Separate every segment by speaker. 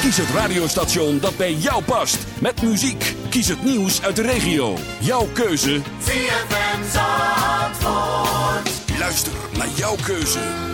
Speaker 1: Kies het radiostation dat bij jou past. Met muziek. Kies het nieuws uit de regio. Jouw keuze.
Speaker 2: ZFM Zandvoort.
Speaker 1: Luister naar jouw keuze.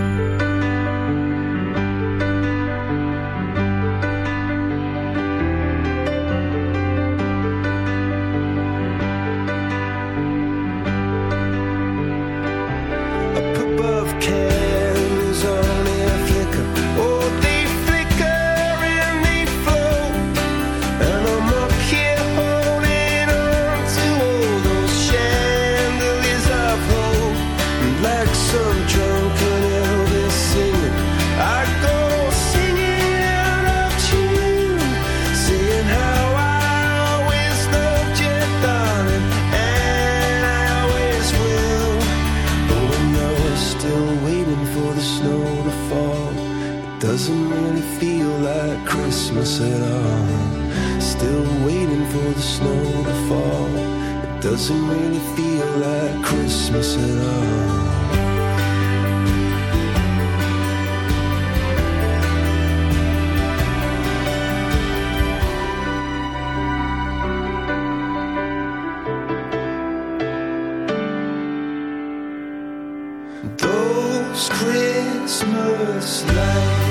Speaker 3: Christmas light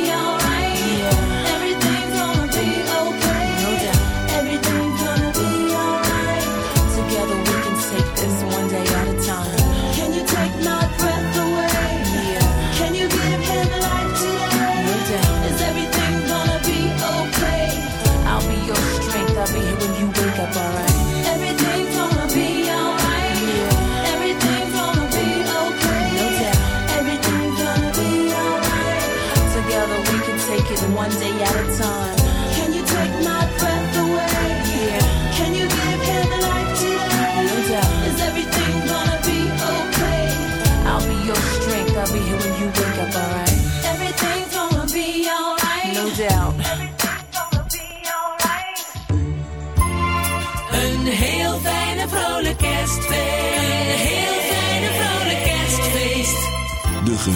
Speaker 2: up, alright?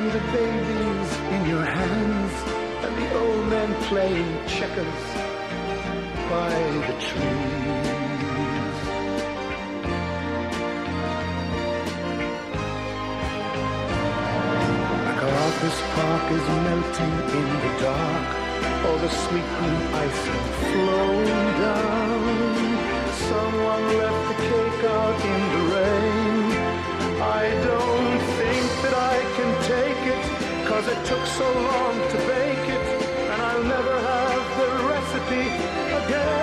Speaker 4: Like tender babies in your hands, and the old men playing checkers by the trees. Caracas Park is melting in the dark. All the sweet green icing flowing down. Someone left the cake out in the rain. I don't cause it took so long to bake it, and I'll never have the recipe again.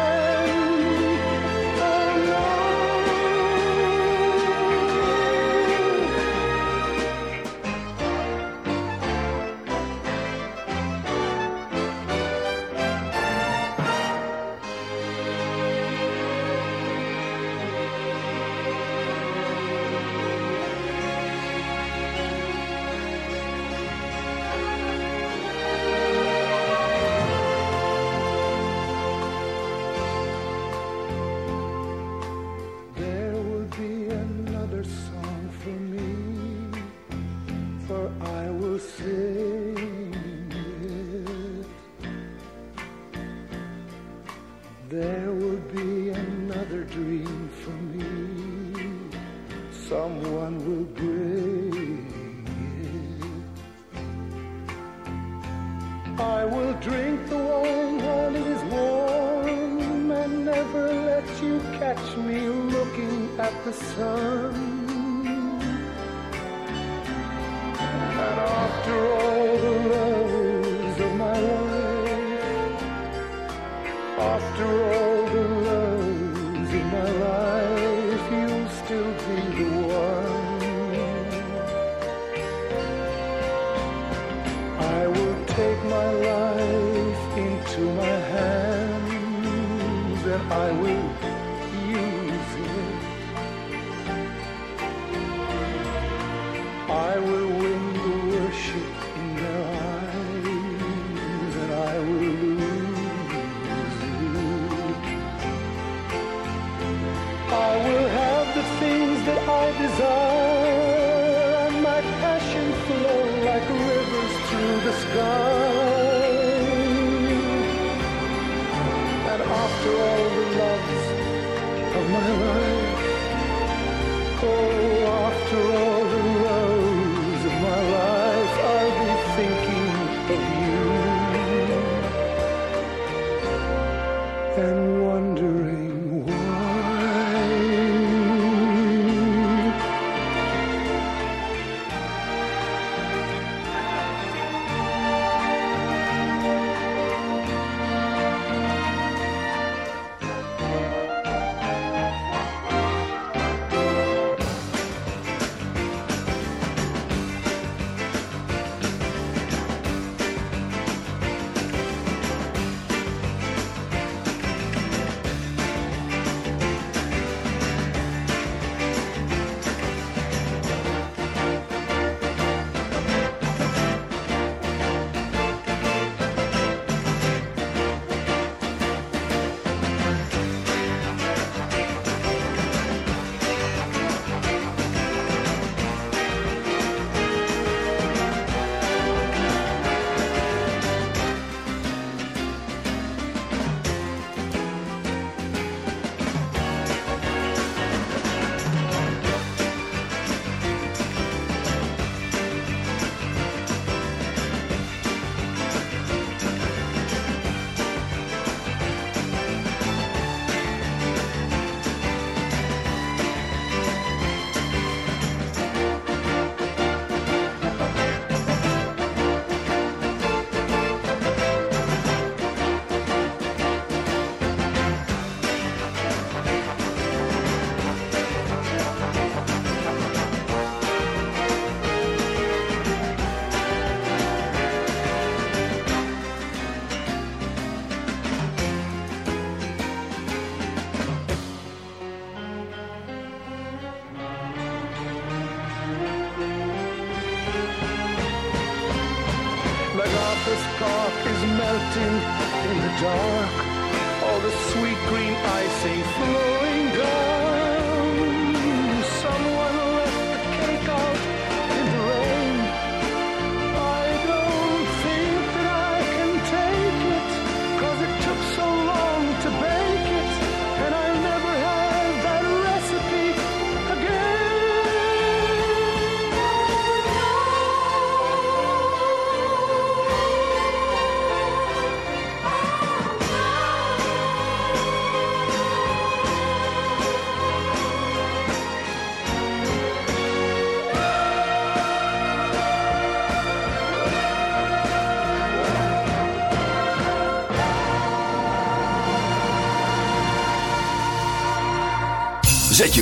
Speaker 4: Don't.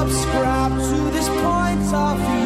Speaker 5: subscribe to this point
Speaker 1: of view.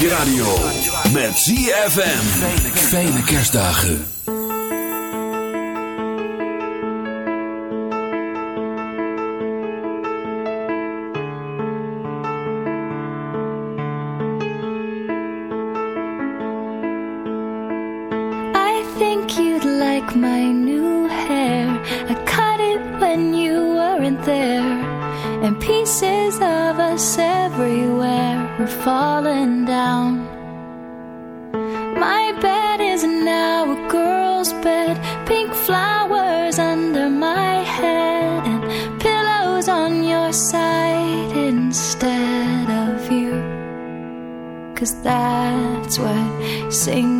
Speaker 1: je radio. Met ZFM. Fijne, kerstdagen.
Speaker 6: I think you'd like my new hair. I cut it when you weren't there. And pieces of us everywhere were falling that's what sing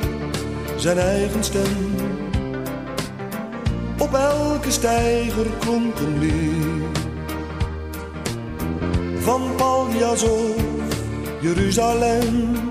Speaker 7: zijn eigen stem. Op elke stijger klonk een lied Van Paljas Jeruzalem.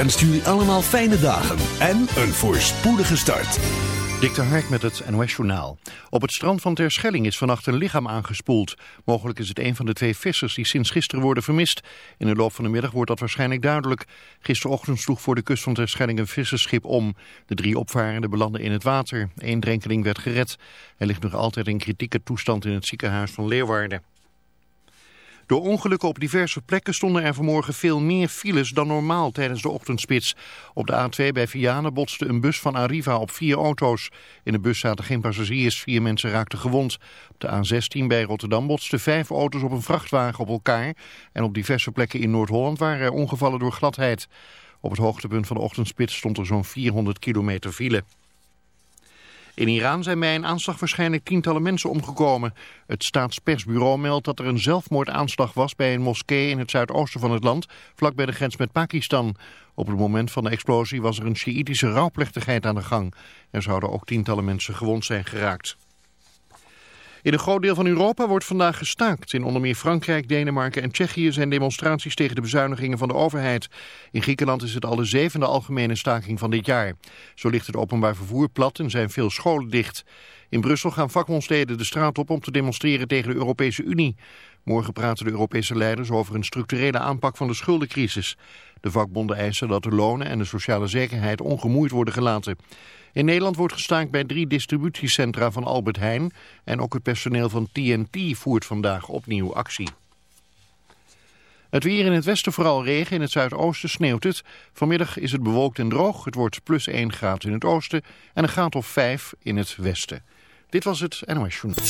Speaker 8: en stuur u allemaal fijne dagen en een voorspoedige start.
Speaker 9: Dik de met het NOS Journaal. Op het strand van Terschelling is vannacht een lichaam aangespoeld. Mogelijk is het een van de twee vissers die sinds gisteren worden vermist. In de loop van de middag wordt dat waarschijnlijk duidelijk. Gisterochtend sloeg voor de kust van Terschelling een vissersschip om. De drie opvarenden belanden in het water. Eén drenkeling werd gered. Hij ligt nog altijd in kritieke toestand in het ziekenhuis van Leeuwarden. Door ongelukken op diverse plekken stonden er vanmorgen veel meer files dan normaal tijdens de ochtendspits. Op de A2 bij Vianen botste een bus van Arriva op vier auto's. In de bus zaten geen passagiers, vier mensen raakten gewond. Op de A16 bij Rotterdam botsten vijf auto's op een vrachtwagen op elkaar. En op diverse plekken in Noord-Holland waren er ongevallen door gladheid. Op het hoogtepunt van de ochtendspits stond er zo'n 400 kilometer file. In Iran zijn bij een aanslag waarschijnlijk tientallen mensen omgekomen. Het staatspersbureau meldt dat er een zelfmoordaanslag was bij een moskee in het zuidoosten van het land, vlak bij de grens met Pakistan. Op het moment van de explosie was er een Sjiïtische rouwplechtigheid aan de gang. Er zouden ook tientallen mensen gewond zijn geraakt. In een groot deel van Europa wordt vandaag gestaakt. In onder meer Frankrijk, Denemarken en Tsjechië zijn demonstraties tegen de bezuinigingen van de overheid. In Griekenland is het al de zevende algemene staking van dit jaar. Zo ligt het openbaar vervoer plat en zijn veel scholen dicht. In Brussel gaan vakbondsleden de straat op om te demonstreren tegen de Europese Unie. Morgen praten de Europese leiders over een structurele aanpak van de schuldencrisis. De vakbonden eisen dat de lonen en de sociale zekerheid ongemoeid worden gelaten. In Nederland wordt gestaakt bij drie distributiecentra van Albert Heijn. En ook het personeel van TNT voert vandaag opnieuw actie. Het weer in het westen vooral regen, in het zuidoosten sneeuwt het. Vanmiddag is het bewolkt en droog. Het wordt plus 1 graad in het oosten en een graad of 5 in het westen. Dit was het NOS Journal.